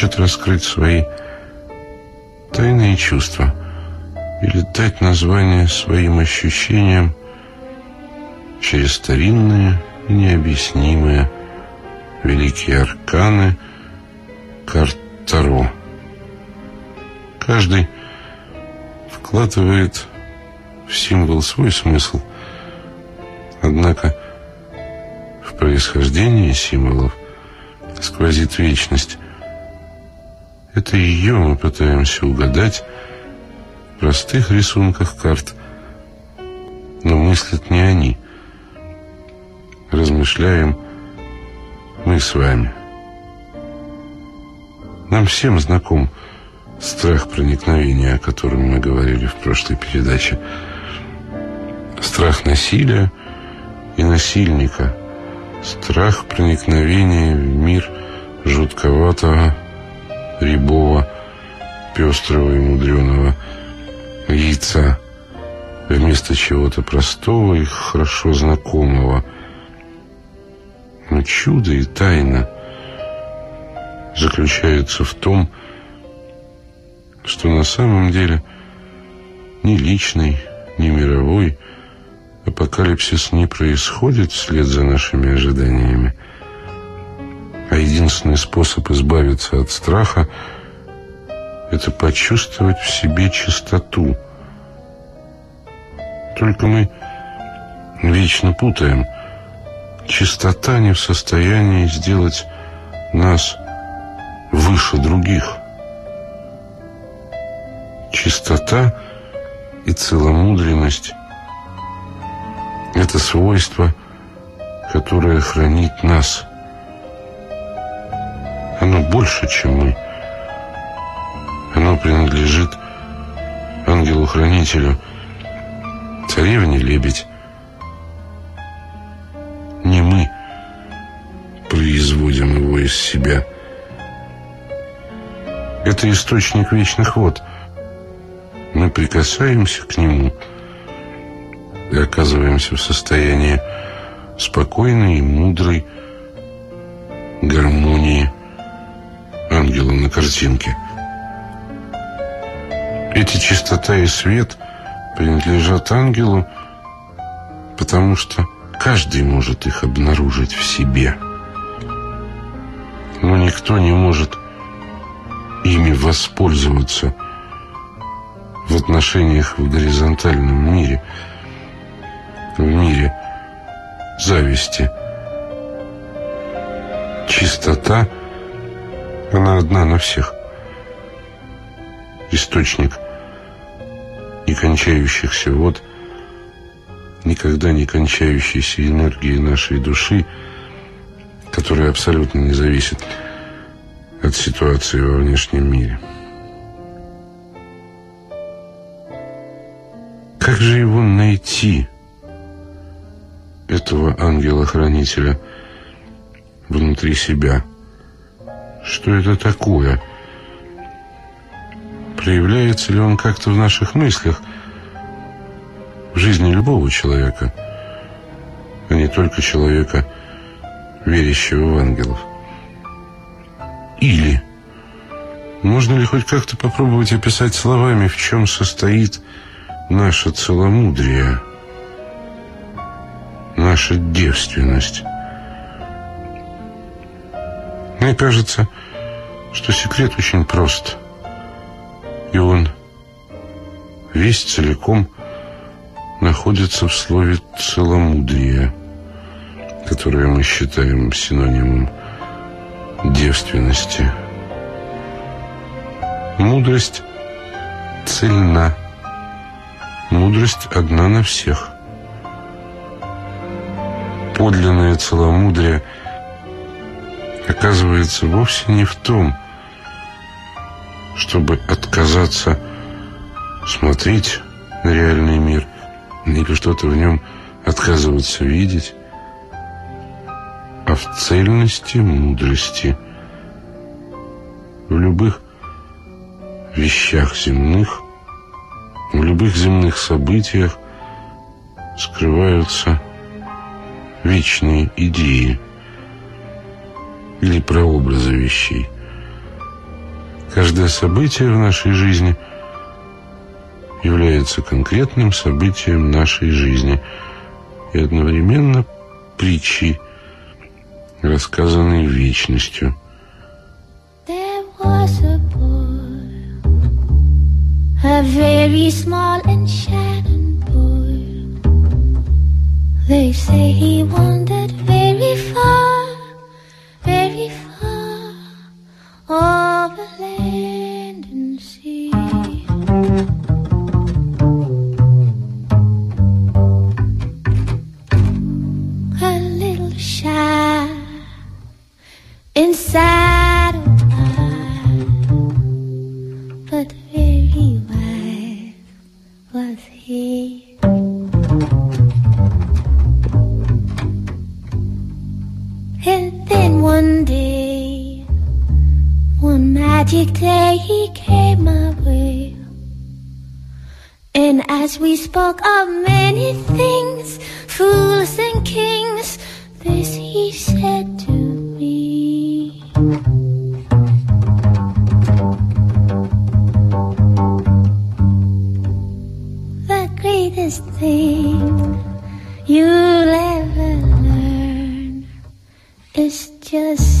хочет раскрыть свои тайные чувства или дать название своим ощущениям через старинные и необъяснимые великие арканы карт Таро. Каждый вкладывает в символ свой смысл, однако в происхождении символов сквозит вечность. Это ее мы пытаемся угадать в простых рисунках карт, но мыслят не они. Размышляем мы с вами. Нам всем знаком страх проникновения, о котором мы говорили в прошлой передаче. Страх насилия и насильника. Страх проникновения в мир жутковатого, рябого, пестрого и мудреного яйца вместо чего-то простого и хорошо знакомого. Но чудо и тайна заключаются в том, что на самом деле ни личный, ни мировой апокалипсис не происходит вслед за нашими ожиданиями, а единственный способ избавиться от страха – это почувствовать в себе чистоту. Только мы вечно путаем. Чистота не в состоянии сделать нас выше других. Чистота и целомудренность – это свойство, которое хранит нас. Оно больше, чем мы. Оно принадлежит ангелу-хранителю, царевне-лебедь. Не мы производим его из себя. Это источник вечных вод – мы прикасаемся к нему и оказываемся в состоянии спокойной и мудрой гармонии ангела на картинке. Эти чистота и свет принадлежат ангелу, потому что каждый может их обнаружить в себе. Но никто не может ими воспользоваться – в отношениях в горизонтальном мире, в мире зависти. Чистота, она одна на всех. Источник некончающихся вод, никогда не кончающейся энергии нашей души, которая абсолютно не зависит от ситуации во внешнем мире. Как же его найти, этого ангела-хранителя, внутри себя? Что это такое? Проявляется ли он как-то в наших мыслях, в жизни любого человека, а не только человека, верящего в ангелов? Или можно ли хоть как-то попробовать описать словами, в чем состоит наше целомудрие, наша девственность. Мне кажется, что секрет очень прост. И он весь целиком находится в слове «целомудрие», которое мы считаем синонимом девственности. Мудрость цельна Мудрость одна на всех. Подлинное целомудрие оказывается вовсе не в том, чтобы отказаться смотреть на реальный мир или что-то в нем отказываться видеть, а в цельности мудрости. В любых вещах земных в любых земных событиях скрываются вечные идеи или прообразы вещей. Каждое событие в нашей жизни является конкретным событием нашей жизни и одновременно притчей, рассказанной вечностью. A very small and boy. They say he wandered very far, over land and sea. A little shy inside magic day, he came my way. And as we spoke of many things, fools and kings, this he said to me. The greatest thing you'll ever learn is just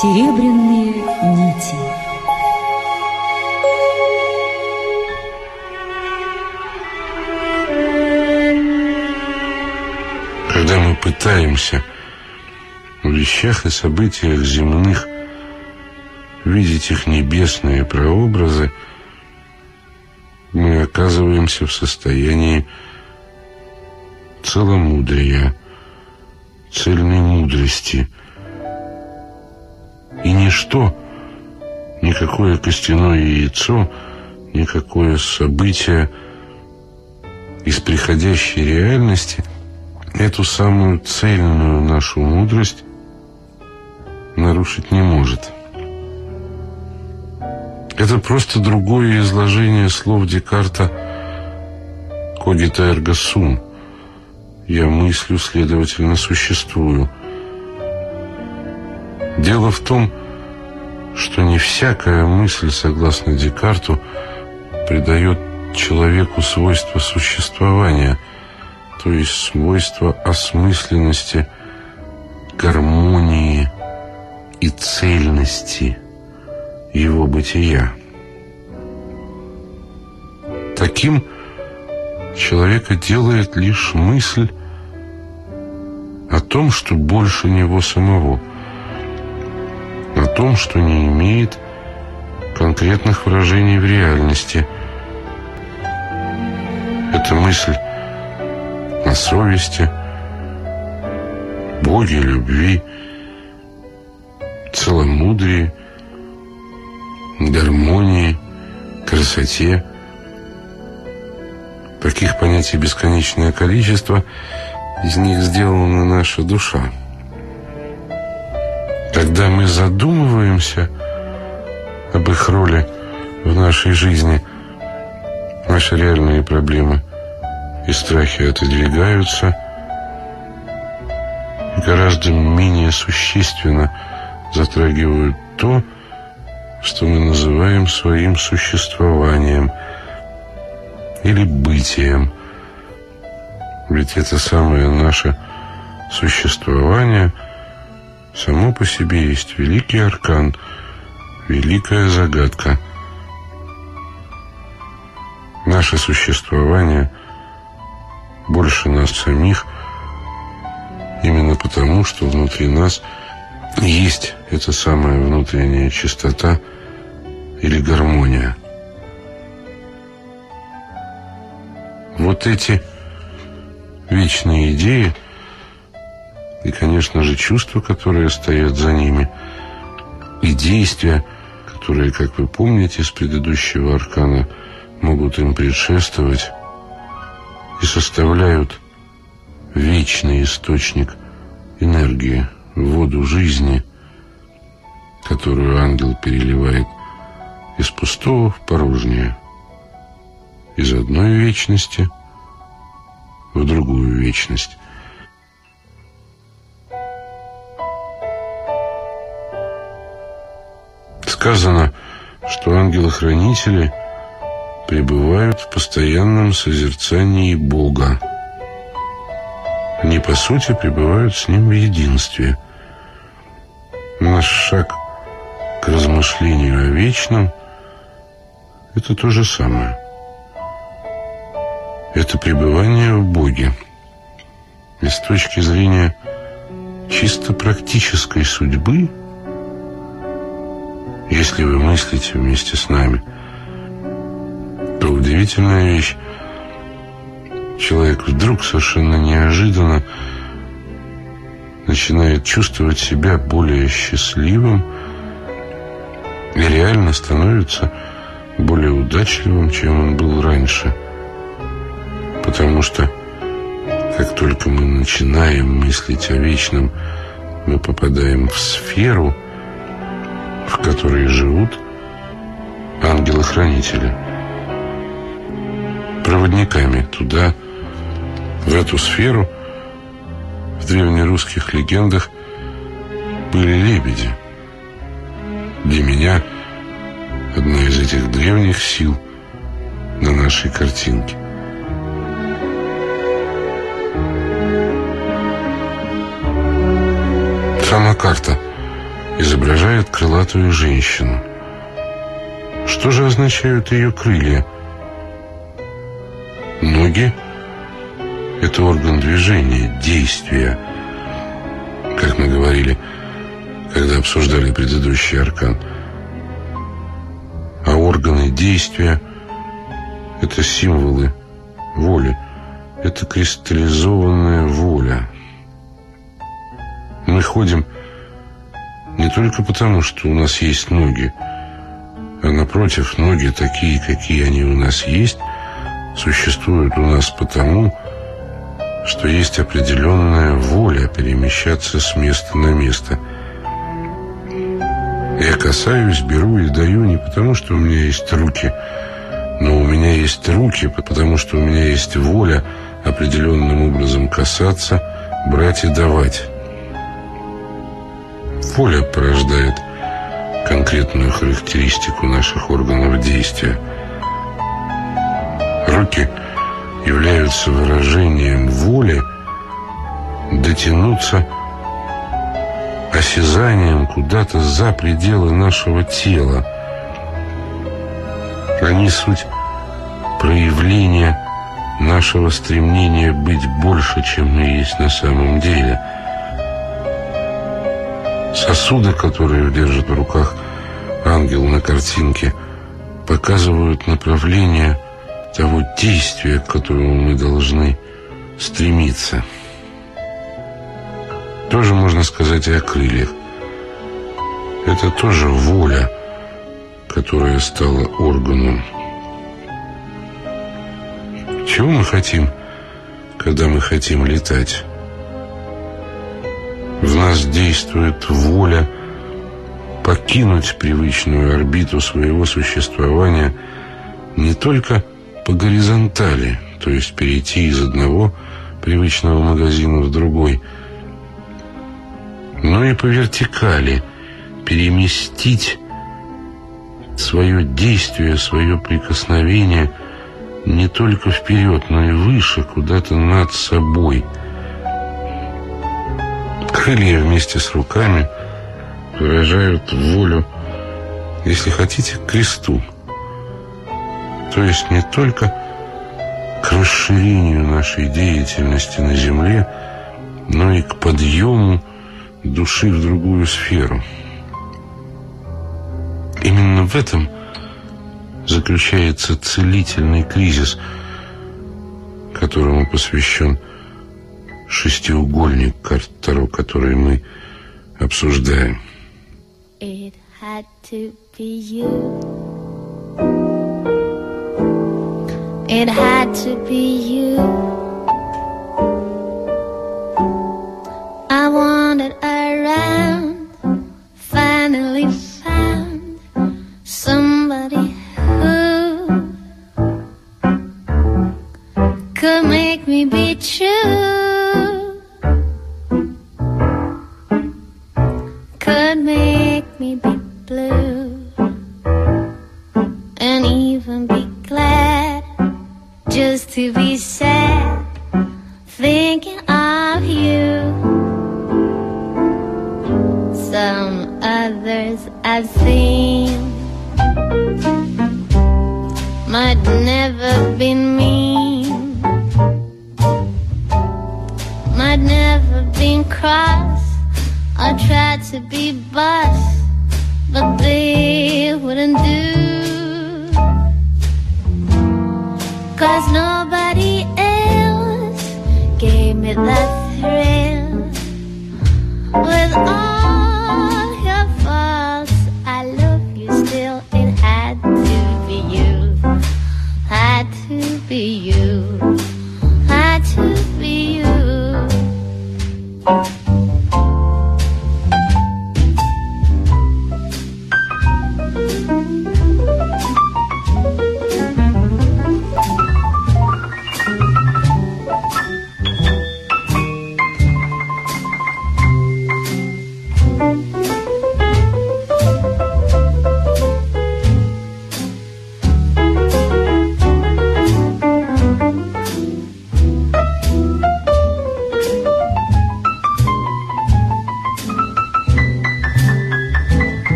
Серебряные нити Когда мы пытаемся в вещах и событиях земных видеть их небесные прообразы, мы оказываемся в состоянии целомудрия, цельной мудрости. И ничто, никакое костяное яйцо, никакое событие из приходящей реальности эту самую цельную нашу мудрость нарушить не может. Это просто другое изложение слов Декарта «Когита эрго сум». Я мыслю, следовательно, существую. Дело в том, что не всякая мысль, согласно Декарту, придает человеку свойство существования, то есть свойство осмысленности, гармонии и цельности – его бытия. Таким человека делает лишь мысль о том, что больше него самого, том, что не имеет конкретных выражений в реальности. Это мысль о совести, Боге, любви, целомудрии, гармонии, красоте. Таких понятий бесконечное количество, из них сделана наша душа. Когда мы задумываемся об их роли в нашей жизни, наши реальные проблемы и страхи отодвигаются, и гораздо менее существенно затрагивают то, что мы называем своим существованием или бытием. Ведь это самое наше существование само по себе есть великий аркан, великая загадка. Наше существование больше нас самих, именно потому, что внутри нас есть эта самая внутренняя чистота – или гармония. Вот эти вечные идеи и, конечно же, чувства, которые стоят за ними, и действия, которые, как вы помните из предыдущего аркана, могут им предшествовать и составляют вечный источник энергии, воду жизни, которую ангел переливает из пустого в порожнее, из одной вечности в другую вечность. Сказано, что ангелы-хранители пребывают в постоянном созерцании Бога. Они, по сути, пребывают с Ним в единстве. Наш шаг к размышлению о вечном – это то же самое. Это пребывание в Боге. И с точки зрения чисто практической судьбы, если вы мыслите вместе с нами, то удивительная вещь. Человек вдруг совершенно неожиданно начинает чувствовать себя более счастливым и реально становится более удачливым, чем он был раньше. Потому что как только мы начинаем мыслить о вечном, мы попадаем в сферу, в которой живут ангелы-хранители. Проводниками туда, в эту сферу, в древнерусских легендах были лебеди. Для меня – одна из этих древних сил на нашей картинке. Сама карта изображает крылатую женщину. Что же означают ее крылья? Ноги – это орган движения, действия. Как мы говорили, когда обсуждали предыдущий аркан. А органы действия – это символы воли. Это кристаллизованная воля. Мы ходим не только потому, что у нас есть ноги, а напротив, ноги такие, какие они у нас есть, существуют у нас потому, что есть определенная воля перемещаться с места на место. Я касаюсь, беру и даю не потому, что у меня есть руки, но у меня есть руки, потому что у меня есть воля определенным образом касаться, брать и давать. Воля порождает конкретную характеристику наших органов действия. Руки являются выражением воли дотянуться осязанием куда-то за пределы нашего тела. Они суть проявления нашего стремления быть больше, чем мы есть на самом деле – Сосуды, которые держит в руках ангел на картинке, показывают направление того действия, к которому мы должны стремиться. Тоже можно сказать и о крыльях. Это тоже воля, которая стала органом. Чего мы хотим, когда мы хотим летать? В нас действует воля покинуть привычную орбиту своего существования не только по горизонтали, то есть перейти из одного привычного магазина в другой, но и по вертикали, переместить свое действие, свое прикосновение не только вперед, но и выше, куда-то над собой – Крылья вместе с руками выражают волю, если хотите, к кресту. То есть не только к расширению нашей деятельности на земле, но и к подъему души в другую сферу. Именно в этом заключается целительный кризис, которому посвящен шестиугольник карт Таро, который мы обсуждаем. It had to be you. It had to be you.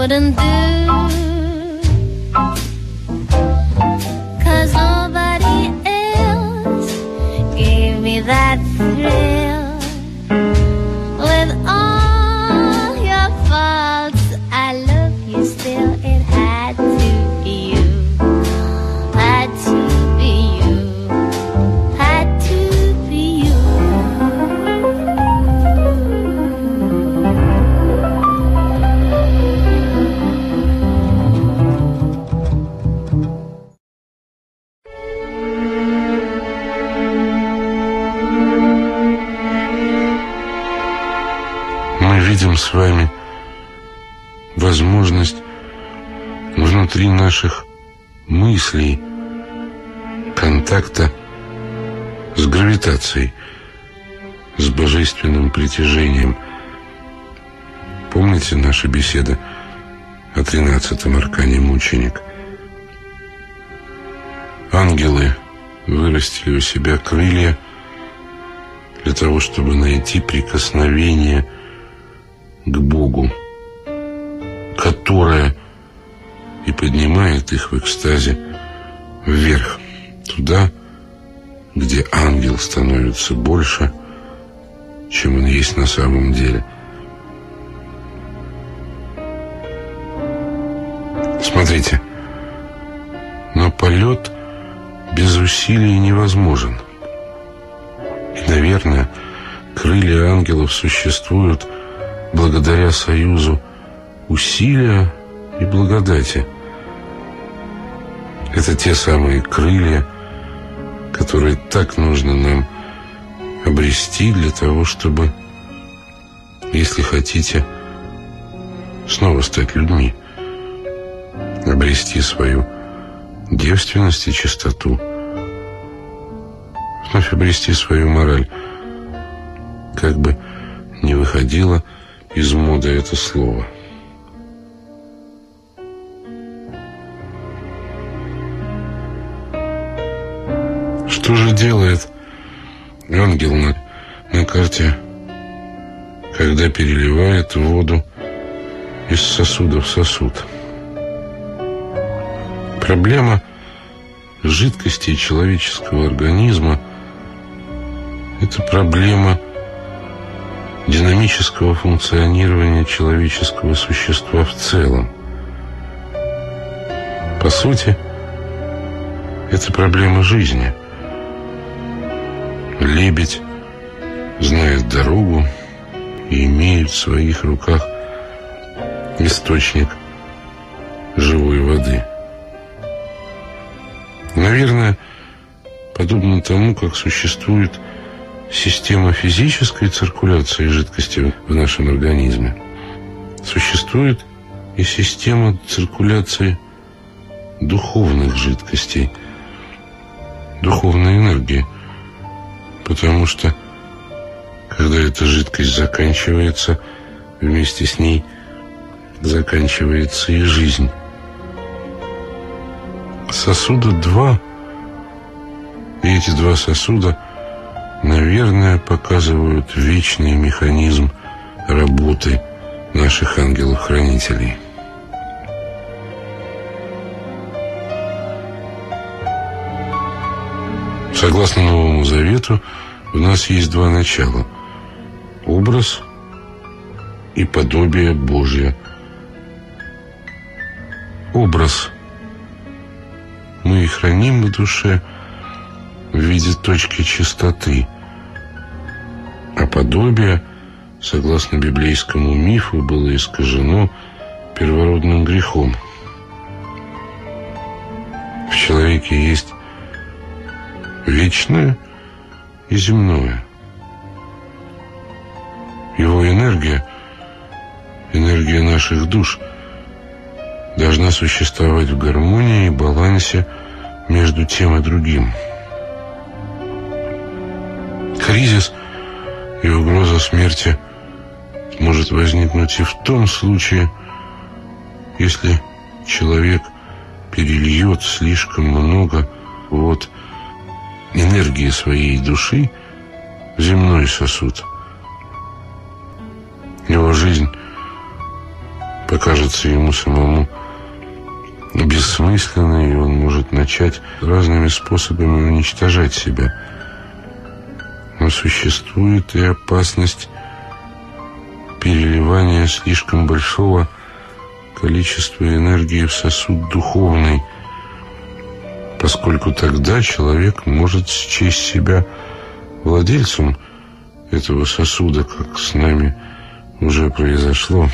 Wouldn't do. Cause nobody else gave me that мыслей контакта с гравитацией, с божественным притяжением. Помните наши беседы о тринадцатом аркане мученик? Ангелы вырастили у себя крылья для того, чтобы найти прикосновение к Богу, которое и поднимает их в экстазе туда, где ангел становится больше, чем он есть на самом деле. Смотрите, но полет без усилий невозможен. И, наверное, крылья ангелов существуют благодаря союзу усилия и благодати. Это те самые крылья, которые так нужно нам обрести для того, чтобы, если хотите, снова стать людьми, обрести свою девственность и чистоту, вновь обрести свою мораль, как бы не выходило из моды это слово. Что же делает ангел на, на карте, когда переливает воду из сосуда в сосуд? Проблема жидкости человеческого организма – это проблема динамического функционирования человеческого существа в целом. По сути, это проблема жизни. Лебедь знает дорогу и имеет в своих руках источник живой воды. Наверное, подобно тому, как существует система физической циркуляции жидкости в нашем организме, существует и система циркуляции духовных жидкостей, духовной энергии. Потому что, когда эта жидкость заканчивается, вместе с ней заканчивается и жизнь. Сосуда два, и эти два сосуда, наверное, показывают вечный механизм работы наших ангелов-хранителей. Согласно Новому Завету, у нас есть два начала. Образ и подобие Божье. Образ мы и храним в душе в виде точки чистоты, а подобие, согласно библейскому мифу, было искажено первородным грехом. В человеке есть вечное и земное. Его энергия, энергия наших душ, должна существовать в гармонии и балансе между тем и другим. Кризис и угроза смерти может возникнуть и в том случае, если человек перельет слишком много вот энергии своей души в земной сосуд. Его жизнь покажется ему самому бессмысленной, и он может начать разными способами уничтожать себя. Но существует и опасность переливания слишком большого количества энергии в сосуд духовный, поскольку тогда человек может счесть себя владельцем этого сосуда, как с нами уже произошло,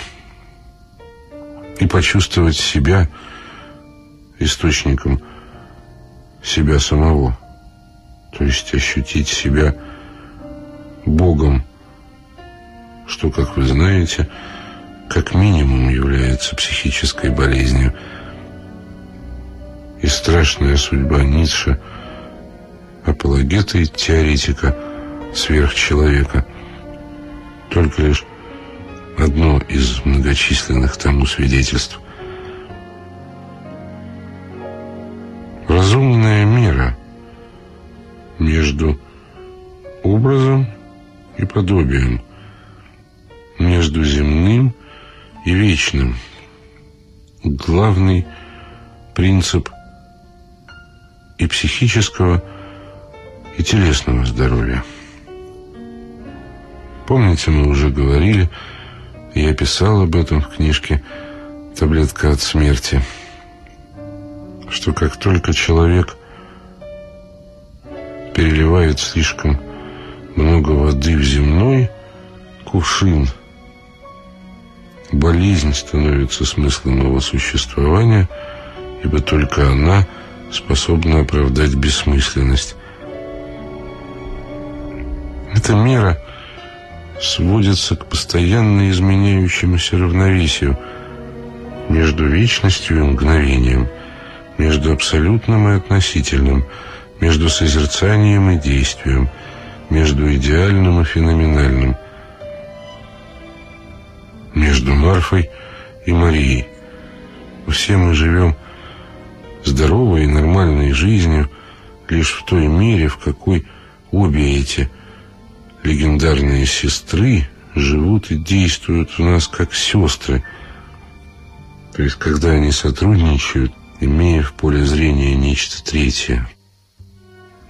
и почувствовать себя источником себя самого, то есть ощутить себя Богом, что, как вы знаете, как минимум является психической болезнью. И страшная судьба Ницше, апологета и теоретика сверхчеловека, только лишь одно из многочисленных тому свидетельств. Разумная мера между образом и подобием, между земным и вечным. Главный принцип и психического, и телесного здоровья. Помните, мы уже говорили, я писал об этом в книжке «Таблетка от смерти», что как только человек переливает слишком много воды в земной кувшин, болезнь становится смыслом его существования, ибо только она способна оправдать бессмысленность. Эта мера сводится к постоянно изменяющемуся равновесию между вечностью и мгновением, между абсолютным и относительным, между созерцанием и действием, между идеальным и феноменальным, между Марфой и Марией. Все мы живем здоровой и нормальной жизнью лишь в той мере, в какой обе эти легендарные сестры живут и действуют у нас как сестры. То есть, когда они сотрудничают, имея в поле зрения нечто третье.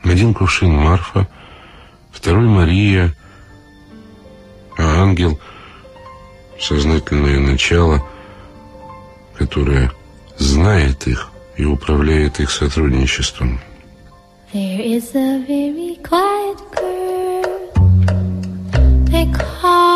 Один кувшин Марфа, второй Мария, а ангел — сознательное начало, которое знает их и управляет их сотрудничеством. There is a very quiet girl they call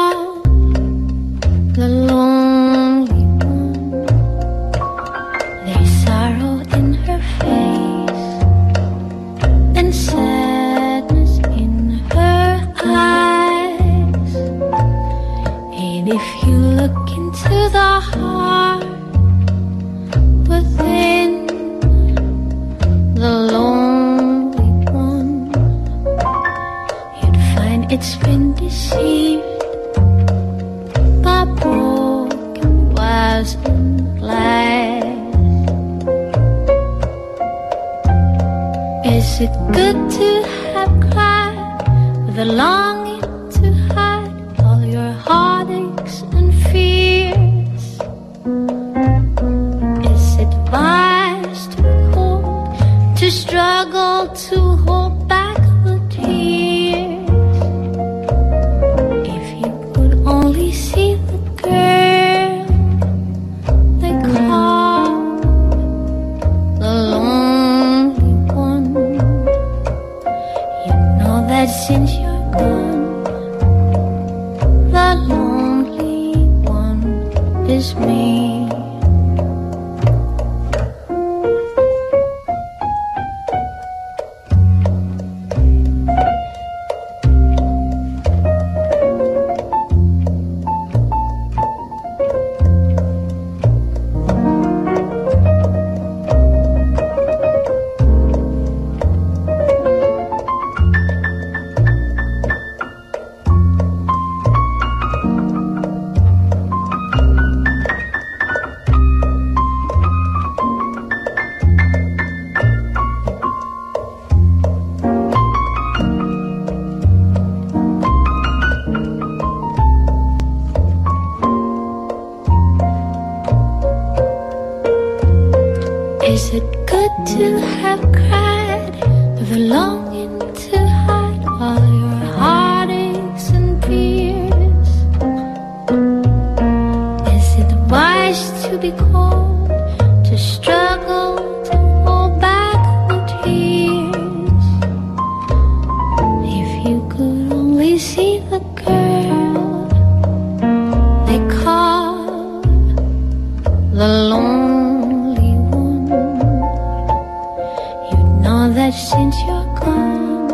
since you're gone,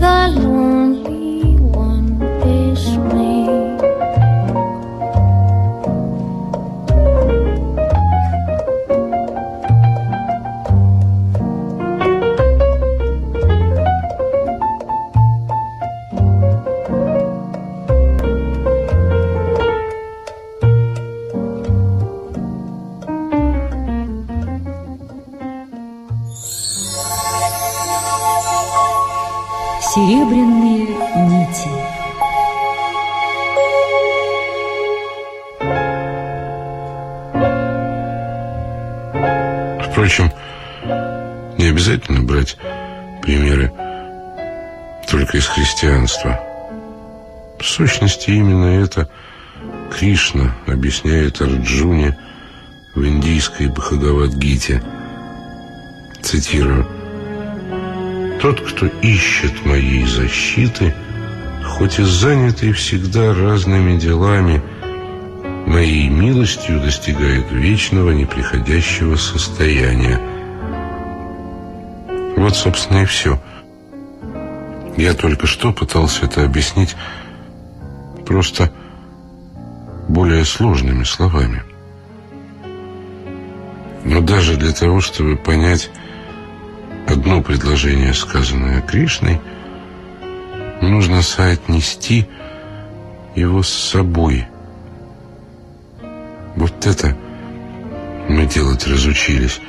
the именно это Кришна объясняет Арджуне в индийской Бхагавадгите. Цитирую. «Тот, кто ищет моей защиты, хоть и занятый всегда разными делами, моей милостью достигает вечного неприходящего состояния». Вот, собственно, и все. Я только что пытался это объяснить просто более сложными словами. Но даже для того, чтобы понять одно предложение, сказанное Кришной, нужно соотнести его с собой. Вот это мы делать разучились.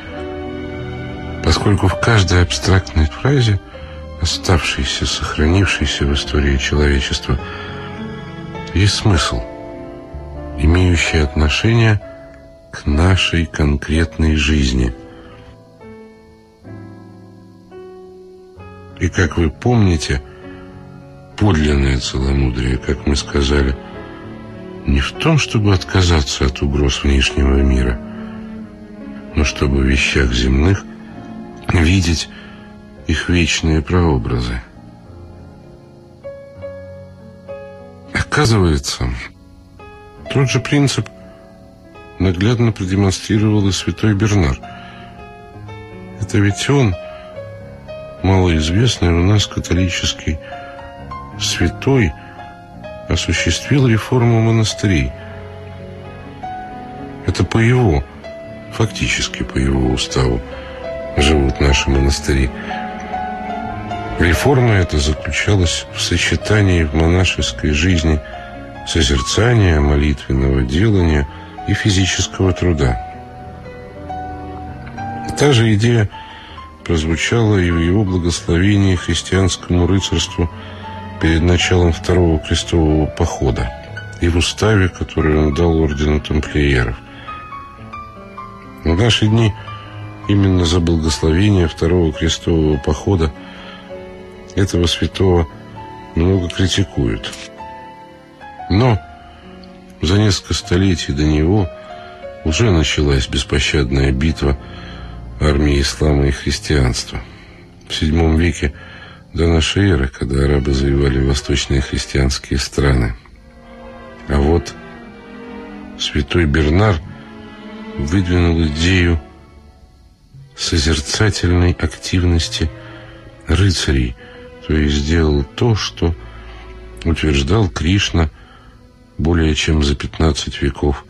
Поскольку в каждой абстрактной фразе, оставшейся, сохранившейся в истории человечества, есть смысл, имеющий отношение к нашей конкретной жизни. И, как вы помните, подлинное целомудрие, как мы сказали, не в том, чтобы отказаться от угроз внешнего мира, но чтобы в вещах земных видеть их вечные прообразы. Оказывается, тот же принцип наглядно продемонстрировал и святой Бернар. Это ведь он, малоизвестный у нас католический святой, осуществил реформу монастырей. Это по его, фактически по его уставу, живут наши монастыри. Реформа эта заключалась в сочетании в монашеской жизни созерцания, молитвенного делания и физического труда. Та же идея прозвучала и в его благословении христианскому рыцарству перед началом второго крестового похода и в уставе, который он дал ордену тамплиеров. В наши дни именно за благословение второго крестового похода этого святого много критикуют. Но за несколько столетий до него уже началась беспощадная битва армии ислама и христианства. В VII веке до нашей эры, когда арабы завоевали восточные христианские страны. А вот святой Бернар выдвинул идею созерцательной активности рыцарей, то есть сделал то, что утверждал Кришна более чем за 15 веков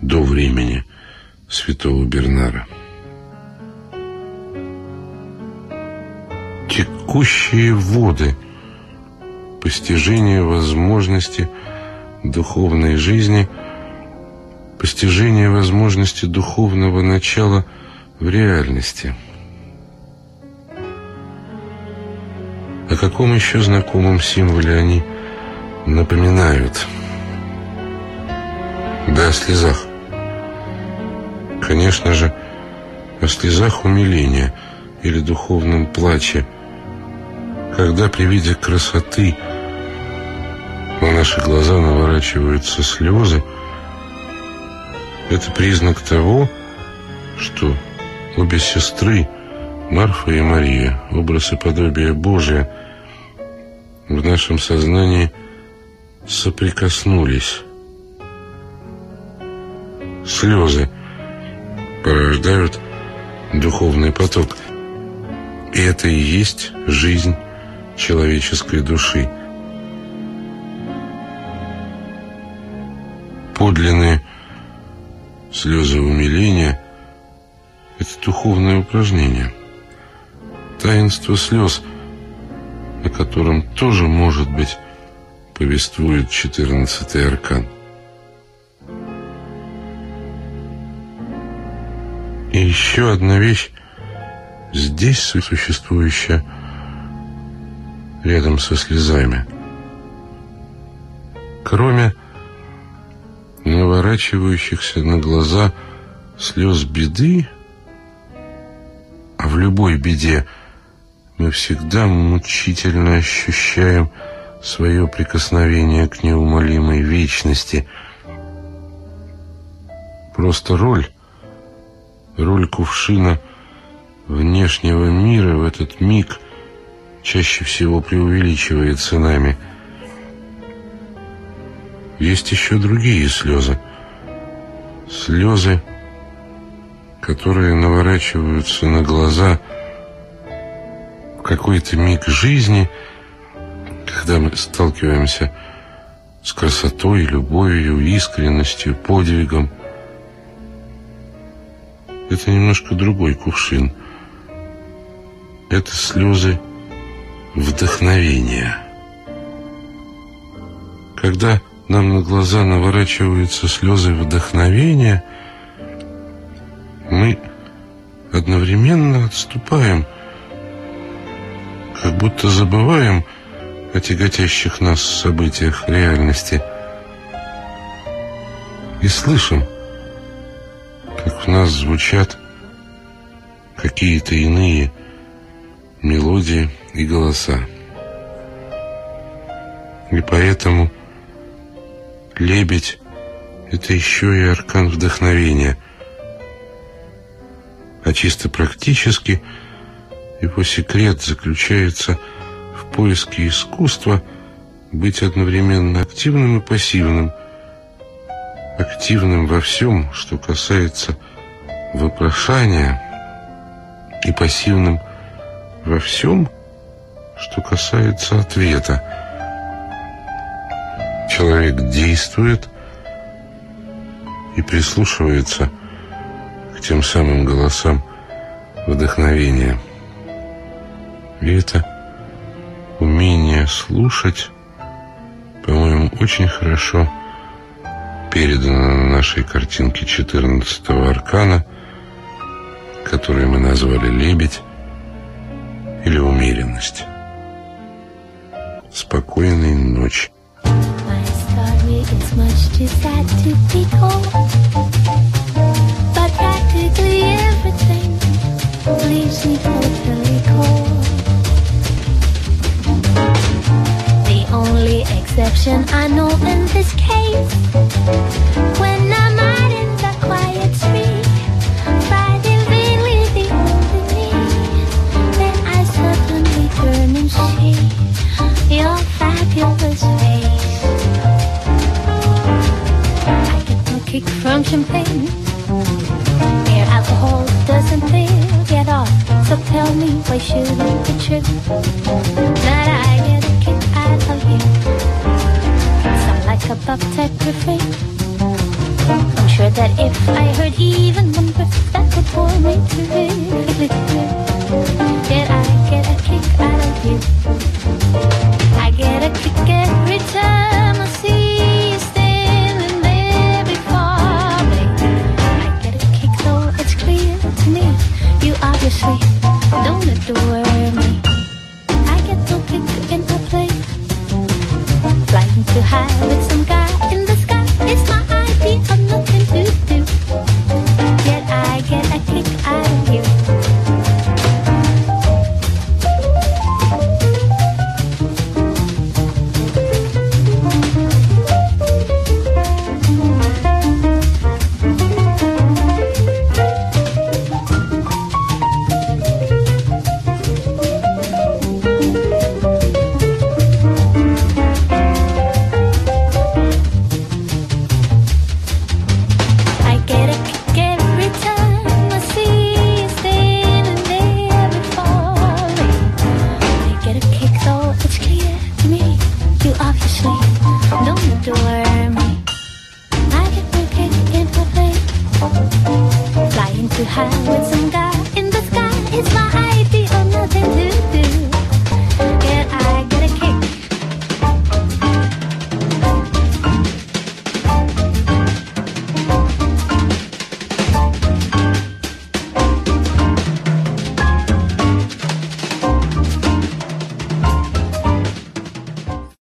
до времени святого Бернара. Текущие воды постижение возможности духовной жизни, постижение возможности духовного начала в реальности. Каком еще знакомом символе они напоминают? Да, о слезах. Конечно же, о слезах умиления или духовном плаче, когда при виде красоты на наши глаза наворачиваются слезы, это признак того, что обе сестры, Марфа и Мария, образ и подобие Божие, в нашем сознании соприкоснулись. Слезы порождают духовный поток. И это и есть жизнь человеческой души. Подлинные слезы умиления – это духовное упражнение. Таинство слез, котором тоже, может быть, повествует четырнадцатый аркан. И еще одна вещь здесь существующая рядом со слезами. Кроме наворачивающихся на глаза слез беды, а в любой беде мы всегда мучительно ощущаем свое прикосновение к неумолимой вечности. Просто роль, роль кувшина внешнего мира в этот миг чаще всего преувеличивается нами. Есть еще другие слезы. Слезы, которые наворачиваются на глаза какой-то миг жизни, когда мы сталкиваемся с красотой, любовью, искренностью, подвигом. Это немножко другой кувшин. Это слезы вдохновения. Когда нам на глаза наворачиваются слезы вдохновения, мы одновременно отступаем, как будто забываем о тяготящих нас событиях реальности и слышим, как в нас звучат какие-то иные мелодии и голоса. И поэтому лебедь — это еще и аркан вдохновения. А чисто практически его секрет заключается в поиске искусства быть одновременно активным и пассивным. Активным во всем, что касается вопрошания, и пассивным во всем, что касается ответа. Человек действует и прислушивается к тем самым голосам вдохновения. И это умение слушать, по-моему, очень хорошо передано на нашей картинке 14-го аркана, которую мы назвали «Лебедь» или «Умеренность». Спокойной ночи. Story is only exception I know in this case, when I'm out in the quiet street, fighting vainly the only me, then I suddenly turn and see your fabulous face. I get no kick from champagne. Mere alcohol doesn't feel get off. So tell me why shouldn't it true that I some like a above type refrain. I'm sure that if I heard even one verse, that would bore me terrifically. Yet I get a kick out of you. I get a kick every time I see you standing there before me. I get a kick though it's clear to me you obviously don't adore. have it